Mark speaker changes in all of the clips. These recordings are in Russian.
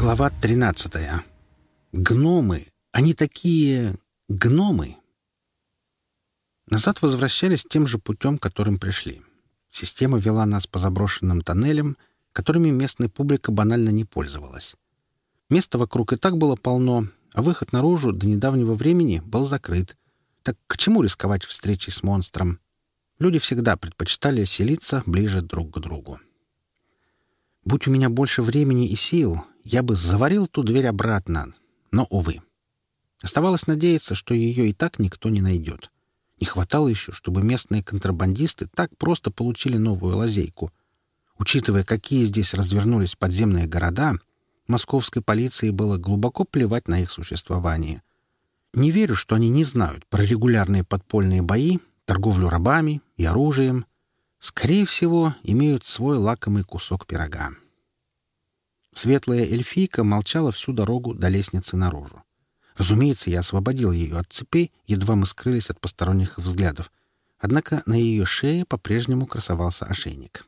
Speaker 1: Глава 13. Гномы. Они такие... гномы. Назад возвращались тем же путем, которым пришли. Система вела нас по заброшенным тоннелям, которыми местная публика банально не пользовалась. Места вокруг и так было полно, а выход наружу до недавнего времени был закрыт. Так к чему рисковать встречей с монстром? Люди всегда предпочитали селиться ближе друг к другу. Будь у меня больше времени и сил, я бы заварил ту дверь обратно, но, увы. Оставалось надеяться, что ее и так никто не найдет. Не хватало еще, чтобы местные контрабандисты так просто получили новую лазейку. Учитывая, какие здесь развернулись подземные города, московской полиции было глубоко плевать на их существование. Не верю, что они не знают про регулярные подпольные бои, торговлю рабами и оружием. Скорее всего, имеют свой лакомый кусок пирога. Светлая эльфийка молчала всю дорогу до лестницы наружу. Разумеется, я освободил ее от цепей, едва мы скрылись от посторонних взглядов. Однако на ее шее по-прежнему красовался ошейник.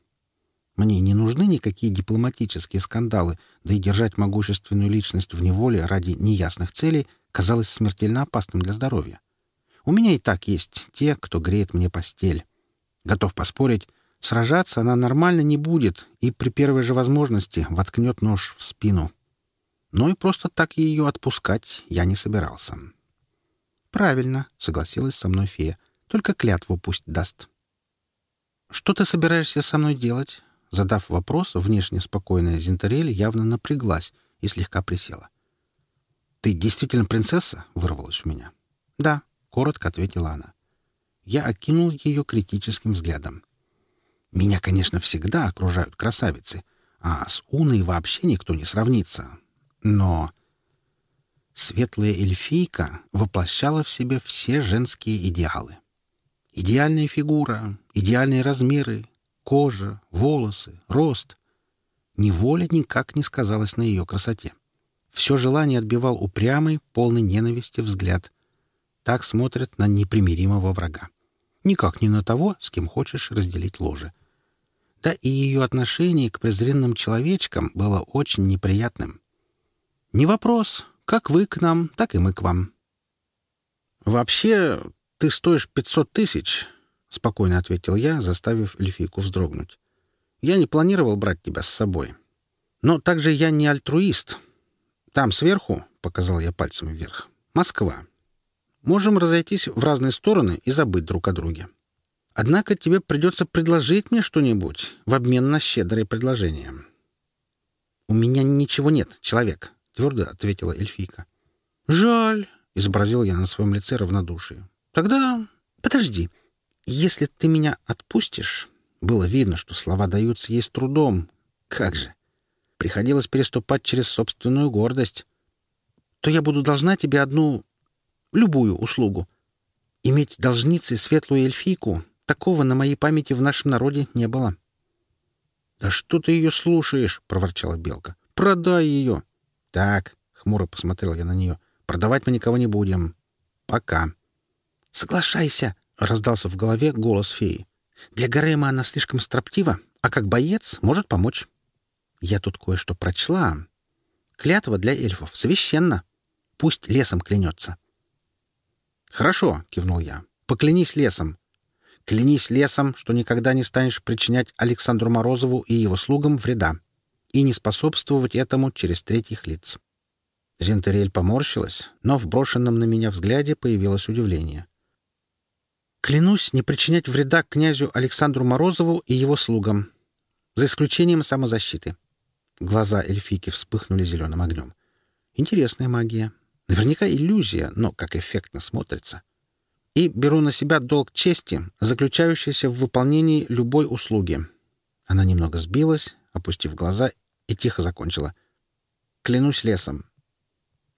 Speaker 1: Мне не нужны никакие дипломатические скандалы, да и держать могущественную личность в неволе ради неясных целей казалось смертельно опасным для здоровья. У меня и так есть те, кто греет мне постель. Готов поспорить, Сражаться она нормально не будет и при первой же возможности воткнет нож в спину. Но и просто так ее отпускать я не собирался. «Правильно», — согласилась со мной фея. «Только клятву пусть даст». «Что ты собираешься со мной делать?» Задав вопрос, внешне спокойная Зинтерель явно напряглась и слегка присела. «Ты действительно принцесса?» — вырвалась у меня. «Да», — коротко ответила она. Я окинул ее критическим взглядом. Меня, конечно, всегда окружают красавицы, а с Уной вообще никто не сравнится. Но светлая эльфийка воплощала в себе все женские идеалы. Идеальная фигура, идеальные размеры, кожа, волосы, рост. Неволя никак не сказалась на ее красоте. Все желание отбивал упрямый, полный ненависти взгляд. Так смотрят на непримиримого врага. Никак не на того, с кем хочешь разделить ложе да и ее отношение к презренным человечкам было очень неприятным. «Не вопрос. Как вы к нам, так и мы к вам». «Вообще, ты стоишь 500 тысяч», — спокойно ответил я, заставив Эльфийку вздрогнуть. «Я не планировал брать тебя с собой. Но также я не альтруист. Там сверху, — показал я пальцем вверх, — Москва. Можем разойтись в разные стороны и забыть друг о друге». Однако тебе придется предложить мне что-нибудь в обмен на щедрые предложения. «У меня ничего нет, человек», — твердо ответила эльфийка. «Жаль», — изобразил я на своем лице равнодушие. «Тогда подожди. Если ты меня отпустишь...» Было видно, что слова даются ей с трудом. Как же! Приходилось переступать через собственную гордость. То я буду должна тебе одну... любую услугу. Иметь должницей светлую эльфийку такого на моей памяти в нашем народе не было». «Да что ты ее слушаешь?» — проворчала Белка. «Продай ее!» «Так», — хмуро посмотрел я на нее, — «продавать мы никого не будем. Пока». «Соглашайся!» — раздался в голове голос феи. «Для гарема она слишком строптива, а как боец может помочь». «Я тут кое-что прочла. Клятва для эльфов священна. Пусть лесом клянется». «Хорошо», — кивнул я. «Поклянись лесом. Клянись лесом, что никогда не станешь причинять Александру Морозову и его слугам вреда и не способствовать этому через третьих лиц. Зентерель поморщилась, но в брошенном на меня взгляде появилось удивление. «Клянусь не причинять вреда князю Александру Морозову и его слугам, за исключением самозащиты». Глаза эльфийки вспыхнули зеленым огнем. «Интересная магия. Наверняка иллюзия, но как эффектно смотрится и беру на себя долг чести, заключающийся в выполнении любой услуги». Она немного сбилась, опустив глаза, и тихо закончила. «Клянусь лесом».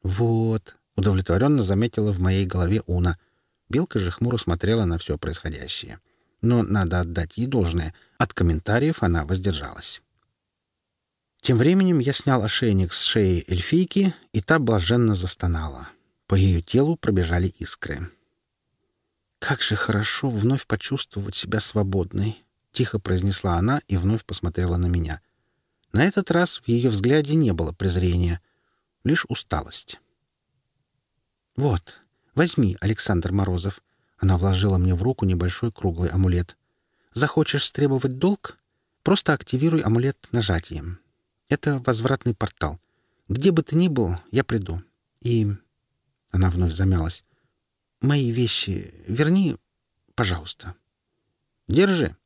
Speaker 1: «Вот», — удовлетворенно заметила в моей голове Уна. Белка же хмуро смотрела на все происходящее. Но надо отдать ей должное. От комментариев она воздержалась. Тем временем я снял ошейник с шеи эльфийки, и та блаженно застонала. По ее телу пробежали искры. «Как же хорошо вновь почувствовать себя свободной!» — тихо произнесла она и вновь посмотрела на меня. На этот раз в ее взгляде не было презрения, лишь усталость. «Вот, возьми, Александр Морозов!» Она вложила мне в руку небольшой круглый амулет. «Захочешь стребовать долг? Просто активируй амулет нажатием. Это возвратный портал. Где бы ты ни был, я приду. И...» Она вновь замялась мои вещи верни, пожалуйста. Держи.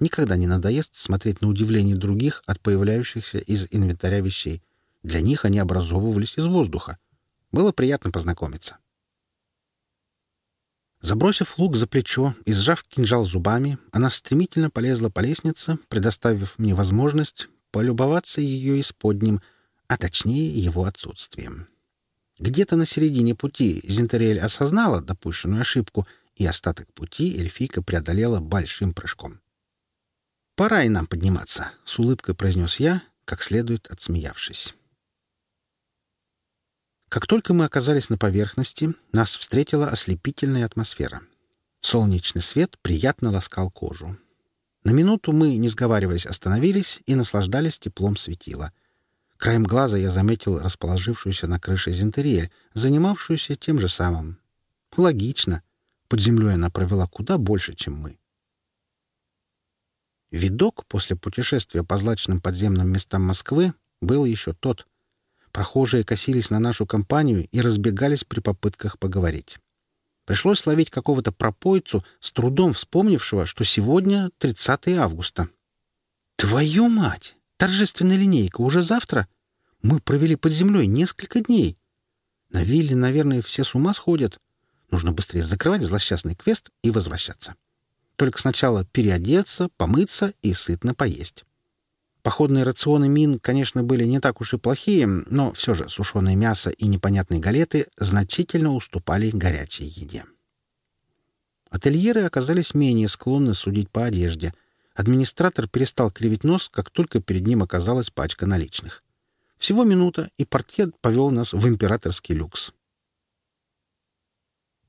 Speaker 1: Никогда не надоест смотреть на удивление других от появляющихся из инвентаря вещей. Для них они образовывались из воздуха. Было приятно познакомиться. Забросив лук за плечо и сжав кинжал зубами, она стремительно полезла по лестнице, предоставив мне возможность полюбоваться ее исподним, а точнее его отсутствием. Где-то на середине пути Зинтерель осознала допущенную ошибку, и остаток пути эльфийка преодолела большим прыжком. «Пора и нам подниматься», — с улыбкой произнес я, как следует отсмеявшись. Как только мы оказались на поверхности, нас встретила ослепительная атмосфера. Солнечный свет приятно ласкал кожу. На минуту мы, не сговариваясь, остановились и наслаждались теплом светила — Краем глаза я заметил расположившуюся на крыше зентерия, занимавшуюся тем же самым. Логично. Под землей она провела куда больше, чем мы. Видок после путешествия по злачным подземным местам Москвы был еще тот. Прохожие косились на нашу компанию и разбегались при попытках поговорить. Пришлось ловить какого-то пропоицу с трудом вспомнившего, что сегодня 30 августа. «Твою мать! Торжественная линейка уже завтра. Мы провели под землей несколько дней. На вилле, наверное, все с ума сходят. Нужно быстрее закрывать злосчастный квест и возвращаться. Только сначала переодеться, помыться и сытно поесть. Походные рационы мин, конечно, были не так уж и плохие, но все же сушеное мясо и непонятные галеты значительно уступали горячей еде. Ательеры оказались менее склонны судить по одежде — Администратор перестал кривить нос, как только перед ним оказалась пачка наличных. Всего минута, и портье повел нас в императорский люкс.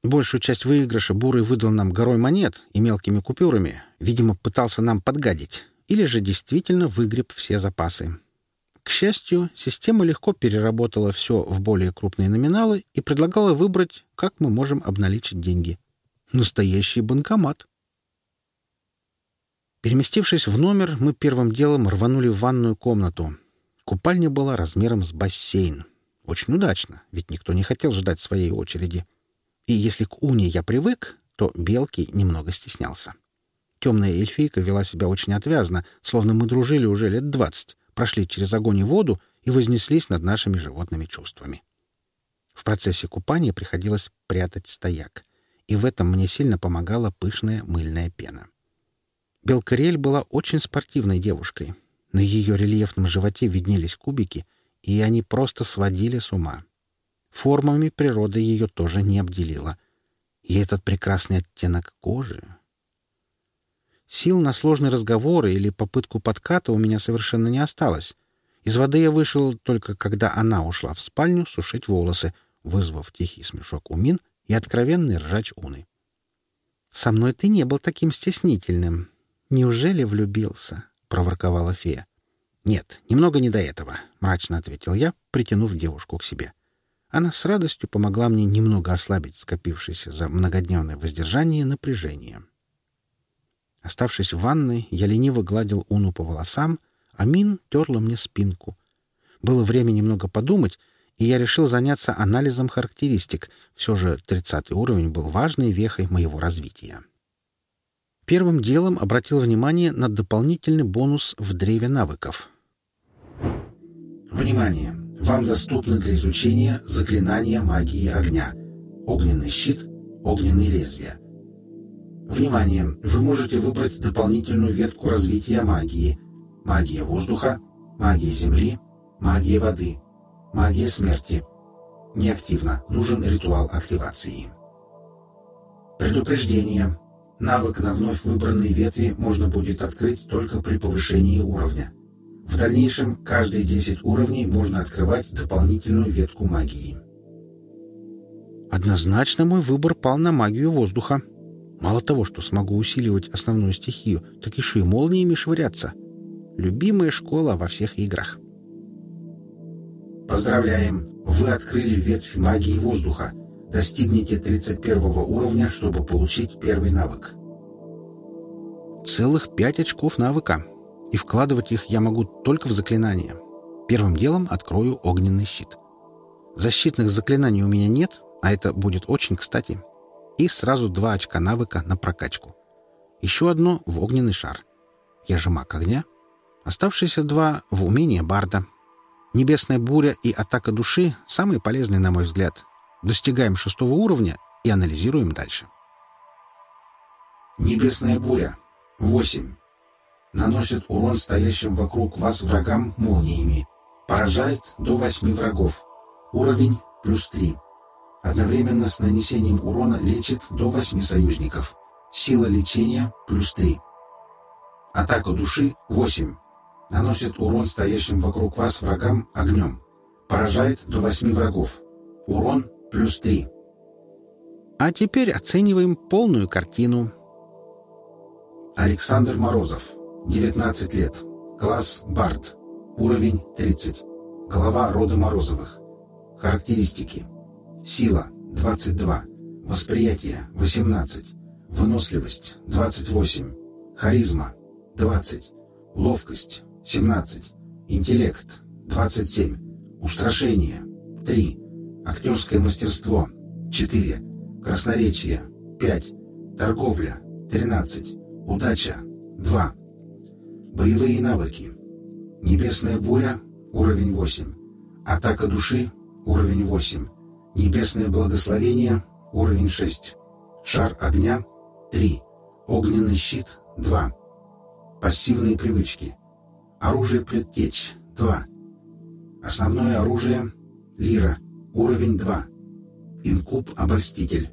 Speaker 1: Большую часть выигрыша Бурый выдал нам горой монет и мелкими купюрами. Видимо, пытался нам подгадить. Или же действительно выгреб все запасы. К счастью, система легко переработала все в более крупные номиналы и предлагала выбрать, как мы можем обналичить деньги. Настоящий банкомат. Переместившись в номер, мы первым делом рванули в ванную комнату. Купальня была размером с бассейн. Очень удачно, ведь никто не хотел ждать своей очереди. И если к Уне я привык, то Белки немного стеснялся. Темная эльфийка вела себя очень отвязно, словно мы дружили уже лет двадцать, прошли через огонь и воду и вознеслись над нашими животными чувствами. В процессе купания приходилось прятать стояк, и в этом мне сильно помогала пышная мыльная пена. Белкариэль была очень спортивной девушкой. На ее рельефном животе виднелись кубики, и они просто сводили с ума. Формами природа ее тоже не обделила. И этот прекрасный оттенок кожи... Сил на сложные разговоры или попытку подката у меня совершенно не осталось. Из воды я вышел только когда она ушла в спальню сушить волосы, вызвав тихий смешок у Мин и откровенный ржач Уны. «Со мной ты не был таким стеснительным», «Неужели влюбился?» — проворковала фея. «Нет, немного не до этого», — мрачно ответил я, притянув девушку к себе. Она с радостью помогла мне немного ослабить скопившееся за многодневное воздержание напряжение. Оставшись в ванной, я лениво гладил Уну по волосам, а Мин терла мне спинку. Было время немного подумать, и я решил заняться анализом характеристик. Все же 30 уровень был важной вехой моего развития. Первым делом обратил внимание на дополнительный бонус в древе навыков.
Speaker 2: Внимание! Вам доступны для изучения заклинания магии огня. Огненный щит, огненные лезвия. Внимание! Вы можете выбрать дополнительную ветку развития магии. Магия воздуха, магия земли, магия воды, магия смерти. Неактивно. Нужен ритуал активации. Предупреждение. Навык на вновь выбранной ветви можно будет открыть только при повышении уровня. В дальнейшем каждые 10 уровней можно открывать дополнительную ветку магии.
Speaker 1: Однозначно мой выбор пал на магию воздуха. Мало того, что смогу усиливать основную стихию, так еще и молниями швыряться. Любимая школа во всех играх.
Speaker 2: Поздравляем! Вы открыли ветвь магии воздуха — достигните 31 уровня, чтобы получить первый навык.
Speaker 1: Целых пять очков навыка. И вкладывать их я могу только в заклинания. Первым делом открою огненный щит. Защитных заклинаний у меня нет, а это будет очень кстати. И сразу два очка навыка на прокачку. Еще одно в огненный шар. Я же маг огня. Оставшиеся два в умение барда. Небесная буря и атака души – самые полезные, на мой взгляд, достигаем шестого уровня и анализируем дальше.
Speaker 2: Небесная буря. 8. Наносит урон стоящим вокруг вас врагам молниями. Поражает до 8 врагов. Уровень плюс 3. Одновременно с нанесением урона лечит до 8 союзников. Сила лечения плюс 3. Атака души 8. Наносит урон стоящим вокруг вас врагам огнем. Поражает до 8 врагов. Урон плюс 3.
Speaker 1: А теперь оцениваем полную картину.
Speaker 2: Александр Морозов, 19 лет, класс Барт, уровень 30, глава рода Морозовых. Характеристики. Сила 22, восприятие 18, выносливость 28, харизма 20, ловкость 17, интеллект 27, устрашение 3, актерское мастерство, 4, красноречие, 5, торговля, 13, удача, 2, боевые навыки, небесная буря, уровень 8, атака души, уровень 8, небесное благословение, уровень 6, шар огня, 3, огненный щит, 2, пассивные привычки, оружие предтеч, 2, основное оружие, лира – Уровень 2. Инкуб обольститель.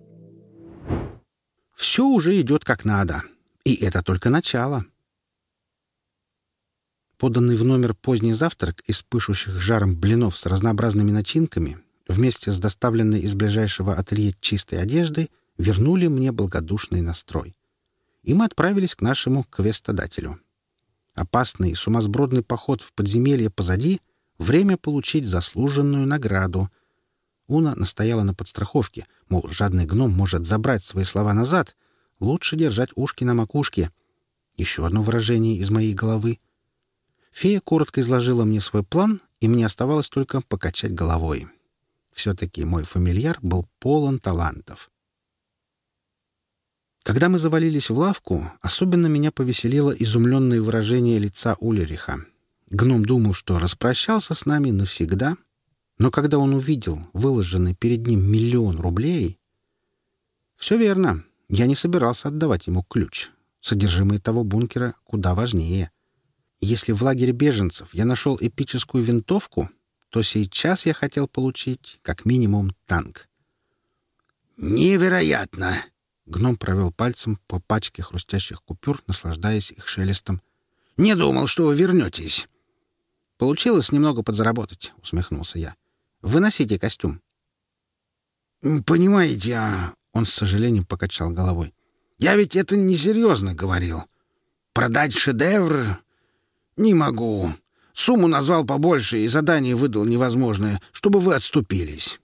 Speaker 1: Все уже идет как надо. И это только начало. Поданный в номер поздний завтрак из пышущих жаром блинов с разнообразными начинками вместе с доставленной из ближайшего ателье чистой одеждой вернули мне благодушный настрой. И мы отправились к нашему квестодателю. Опасный сумасбродный поход в подземелье позади — время получить заслуженную награду — Уна настояла на подстраховке, мол, жадный гном может забрать свои слова назад. Лучше держать ушки на макушке. Еще одно выражение из моей головы. Фея коротко изложила мне свой план, и мне оставалось только покачать головой. Все-таки мой фамильяр был полон талантов. Когда мы завалились в лавку, особенно меня повеселило изумленное выражение лица Улериха. Гном думал, что распрощался с нами навсегда — но когда он увидел выложенный перед ним миллион рублей... Все верно. Я не собирался отдавать ему ключ. Содержимое того бункера куда важнее. Если в лагере беженцев я нашел эпическую винтовку, то сейчас я хотел получить как минимум танк.
Speaker 3: «Невероятно!»
Speaker 1: Гном провел пальцем по пачке хрустящих купюр, наслаждаясь их шелестом.
Speaker 3: «Не думал, что вы вернетесь!»
Speaker 1: «Получилось немного подзаработать», — усмехнулся я. Выносите костюм».
Speaker 3: «Понимаете, а...» — он с сожалением покачал головой. «Я ведь это несерьезно говорил. Продать шедевр не могу. Сумму назвал побольше и задание выдал невозможное, чтобы вы отступились».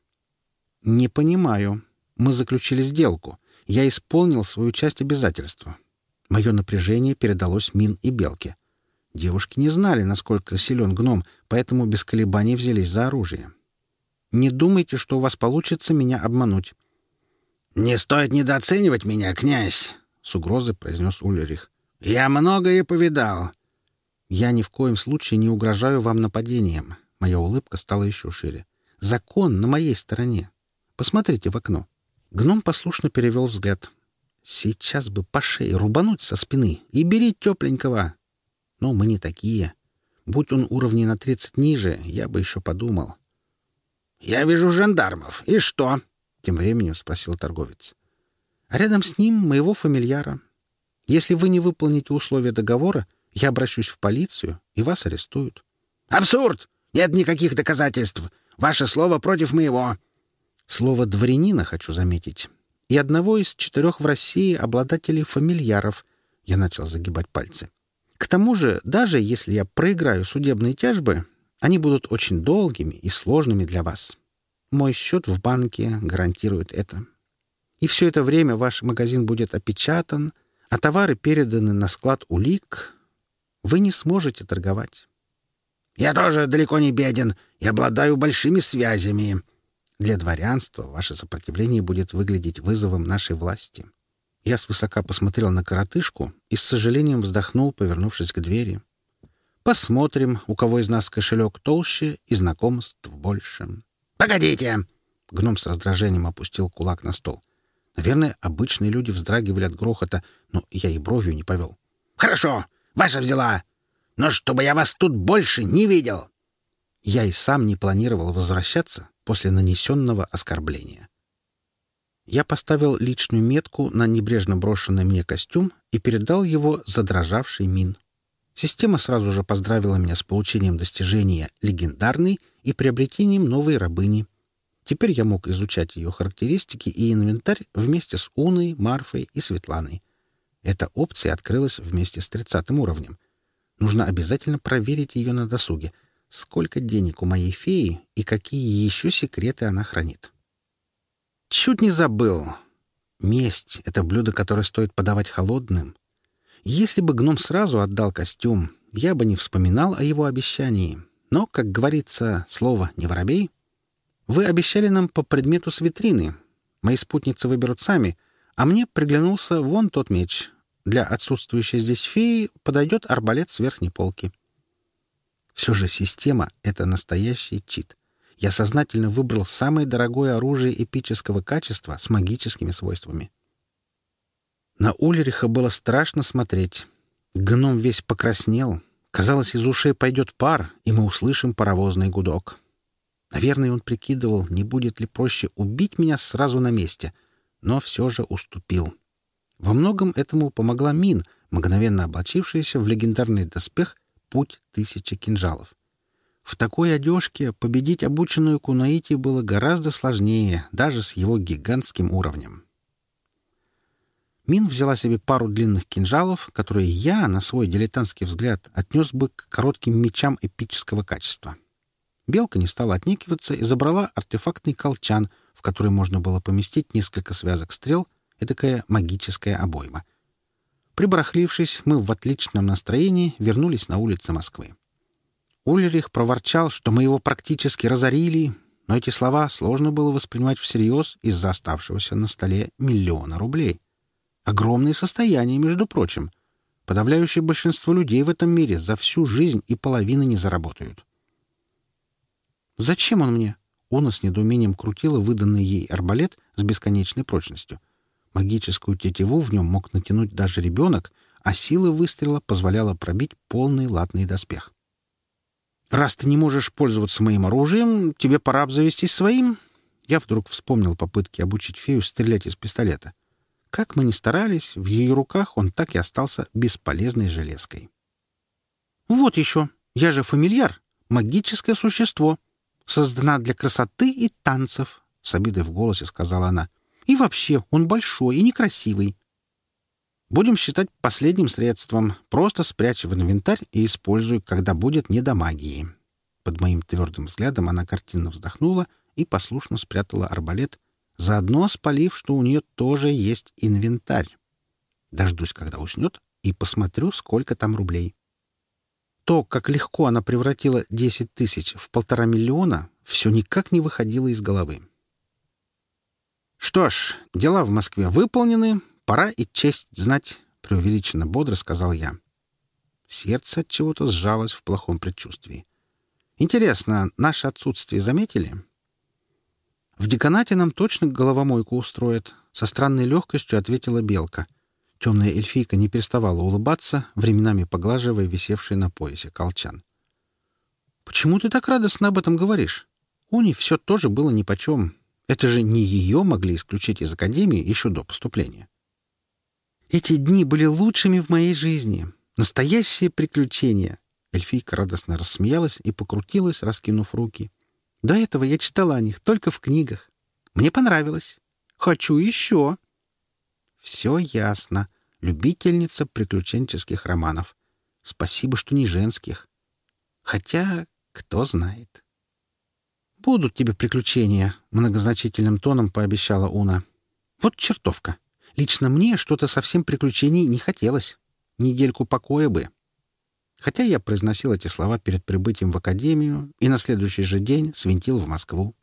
Speaker 1: «Не понимаю. Мы заключили сделку. Я исполнил свою часть обязательства». Мое напряжение передалось Мин и Белке. Девушки не знали, насколько силен гном, поэтому без колебаний взялись за оружие. Не думайте, что у вас получится меня обмануть».
Speaker 3: «Не стоит недооценивать меня, князь!» — с угрозой произнес Ульрих. «Я многое повидал».
Speaker 1: «Я ни в коем случае не угрожаю вам нападением». Моя улыбка стала еще шире. «Закон на моей стороне. Посмотрите в окно». Гном послушно перевел взгляд. «Сейчас бы по шее рубануть со спины и бери тепленького!» «Но мы не такие. Будь он уровней на тридцать ниже, я бы еще подумал.
Speaker 3: Я вижу жандармов. И что?
Speaker 1: Тем временем спросил торговец. Рядом с ним моего фамильяра. Если вы не выполните условия договора, я обращусь в полицию, и вас арестуют.
Speaker 3: Абсурд! Нет никаких доказательств. Ваше слово против моего.
Speaker 1: Слово дворянина хочу заметить. И одного из четырех в России обладателей фамильяров. Я начал загибать пальцы. К тому же, даже если я проиграю судебные тяжбы, они будут очень долгими и сложными для вас. Мой счет в банке гарантирует это. И все это время ваш магазин будет опечатан, а товары переданы на склад улик. Вы не сможете торговать.
Speaker 3: Я тоже далеко не беден и обладаю большими связями.
Speaker 1: Для дворянства ваше сопротивление будет выглядеть вызовом нашей власти. Я свысока посмотрел на коротышку и с сожалением вздохнул, повернувшись к двери. Посмотрим, у кого из нас кошелек толще и знакомств больше.
Speaker 3: «Погодите!»
Speaker 1: — гном с раздражением опустил кулак на стол. Наверное, обычные люди вздрагивали от грохота, но я и бровью не повел.
Speaker 3: «Хорошо, ваша взяла. Но чтобы я вас тут больше не видел!»
Speaker 1: Я и сам не планировал возвращаться после нанесенного оскорбления. Я поставил личную метку на небрежно брошенный мне костюм и передал его задрожавший мин. — Система сразу же поздравила меня с получением достижения "легендарный" и приобретением новой рабыни. Теперь я мог изучать ее характеристики и инвентарь вместе с Уной, Марфой и Светланой. Эта опция открылась вместе с 30 уровнем. Нужно обязательно проверить ее на досуге, сколько денег у моей феи и какие еще секреты она хранит. Чуть не забыл. Месть — это блюдо, которое стоит подавать холодным, если бы гном сразу отдал костюм, я бы не вспоминал о его обещании. Но, как говорится, слово «не воробей». Вы обещали нам по предмету с витрины. Мои спутницы выберут сами, а мне приглянулся вон тот меч. Для отсутствующей здесь феи подойдет арбалет с верхней полки. Все же система — это настоящий чит. Я сознательно выбрал самое дорогое оружие эпического качества с магическими свойствами. На Ульриха было страшно смотреть. Гном весь покраснел. Казалось, из ушей пойдет пар, и мы услышим паровозный гудок. Наверное, он прикидывал, не будет ли проще убить меня сразу на месте, но все же уступил. Во многом этому помогла Мин, мгновенно облачившаяся в легендарный доспех «Путь тысячи кинжалов». В такой одежке победить обученную Кунаити было гораздо сложнее, даже с его гигантским уровнем. Мин взяла себе пару длинных кинжалов, которые я, на свой дилетантский взгляд, отнес бы к коротким мечам эпического качества. Белка не стала отнекиваться и забрала артефактный колчан, в который можно было поместить несколько связок стрел, и такая магическая обойма. Прибарахлившись, мы в отличном настроении вернулись на улицы Москвы. Ульрих проворчал, что мы его практически разорили, но эти слова сложно было воспринимать всерьез из-за оставшегося на столе миллиона рублей — Огромные состояния, между прочим. Подавляющее большинство людей в этом мире за всю жизнь и половины не заработают. «Зачем он мне?» Она с недоумением крутила выданный ей арбалет с бесконечной прочностью. Магическую тетиву в нем мог натянуть даже ребенок, а сила выстрела позволяла пробить полный латный доспех. «Раз ты не можешь пользоваться моим оружием, тебе пора обзавестись своим». Я вдруг вспомнил попытки обучить фею стрелять из пистолета. Как мы ни старались, в ее руках он так и остался бесполезной железкой. «Вот еще! Я же фамильяр! Магическое существо! Создана для красоты и танцев!» С обидой в голосе сказала она. «И вообще, он большой и некрасивый. Будем считать последним средством. Просто спрячь в инвентарь и используй, когда будет не до магии». Под моим твердым взглядом она картинно вздохнула и послушно спрятала арбалет заодно спалив, что у нее тоже есть инвентарь. Дождусь, когда уснет, и посмотрю, сколько там рублей. То, как легко она превратила 10 тысяч в полтора миллиона, все никак не выходило из головы. «Что ж, дела в Москве выполнены, пора и честь знать», — преувеличенно бодро сказал я. Сердце от чего-то сжалось в плохом предчувствии. «Интересно, наше отсутствие заметили?» «В деканате нам точно головомойку устроят», — со странной легкостью ответила Белка. Темная эльфийка не переставала улыбаться, временами поглаживая висевший на поясе колчан. «Почему ты так радостно об этом говоришь? У них все тоже было нипочем. Это же не ее могли исключить из Академии еще до поступления». «Эти дни были лучшими в моей жизни. Настоящие приключения!» Эльфийка радостно рассмеялась и покрутилась, раскинув руки — до этого я читала о них только в книгах. Мне понравилось. Хочу еще. Все ясно. Любительница приключенческих романов. Спасибо, что не женских. Хотя, кто знает. «Будут тебе приключения», — многозначительным тоном пообещала Уна. «Вот чертовка. Лично мне что-то совсем приключений не хотелось. Недельку покоя бы». Хотя я произносил эти слова перед прибытием в академию и на следующий же день свинтил в Москву.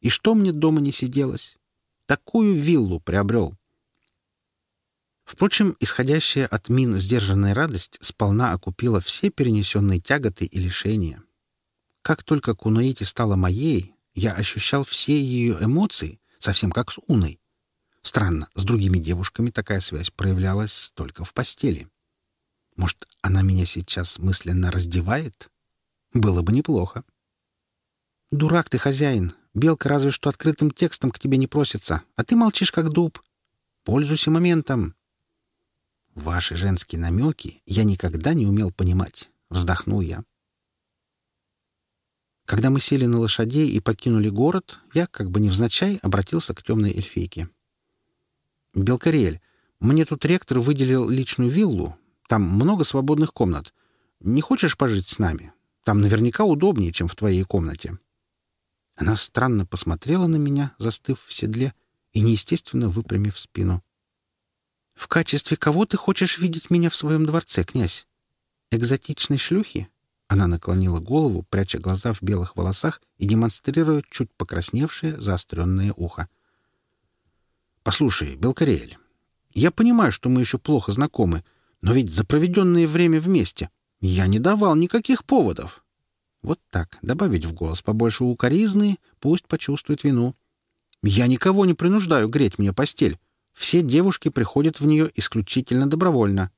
Speaker 1: И что мне дома не сиделось? Такую виллу приобрел. Впрочем, исходящая от мин сдержанная радость сполна окупила все перенесенные тяготы и лишения. Как только Кунаити стала моей, я ощущал все ее эмоции, совсем как с Уной. Странно, с другими девушками такая связь проявлялась только в постели. Может, она меня сейчас мысленно раздевает? Было бы неплохо. Дурак ты, хозяин. Белка разве что открытым текстом к тебе не просится, а ты молчишь как дуб. Пользуйся моментом. Ваши женские намеки я никогда не умел понимать, вздохнул я. Когда мы сели на лошадей и покинули город, я, как бы невзначай, обратился к темной эльфейке. Белкарель, мне тут ректор выделил личную виллу, там много свободных комнат. Не хочешь пожить с нами? Там наверняка удобнее, чем в твоей комнате». Она странно посмотрела на меня, застыв в седле и неестественно выпрямив спину. «В качестве кого ты хочешь видеть меня в своем дворце, князь? Экзотичной шлюхи?» Она наклонила голову, пряча глаза в белых волосах и демонстрируя чуть покрасневшее заостренное ухо. «Послушай, Белкариэль, я понимаю, что мы еще плохо знакомы, но ведь за проведенное время вместе я не давал никаких поводов. Вот так, добавить в голос побольше укоризны, пусть почувствует вину. Я никого не принуждаю греть мне постель. Все девушки приходят в нее исключительно добровольно.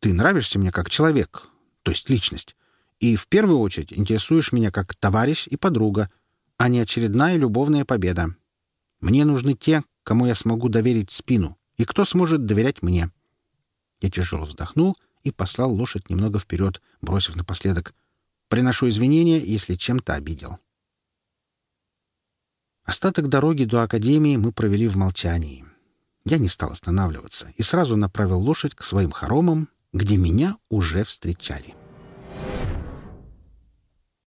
Speaker 1: Ты нравишься мне как человек, то есть личность. И в первую очередь интересуешь меня как товарищ и подруга, а не очередная любовная победа. Мне нужны те, кому я смогу доверить спину, и кто сможет доверять мне. Я тяжело вздохнул и послал лошадь немного вперед, бросив напоследок. «Приношу извинения, если чем-то обидел». Остаток дороги до Академии мы провели в молчании. Я не стал останавливаться и сразу направил лошадь к своим хоромам, где меня уже встречали.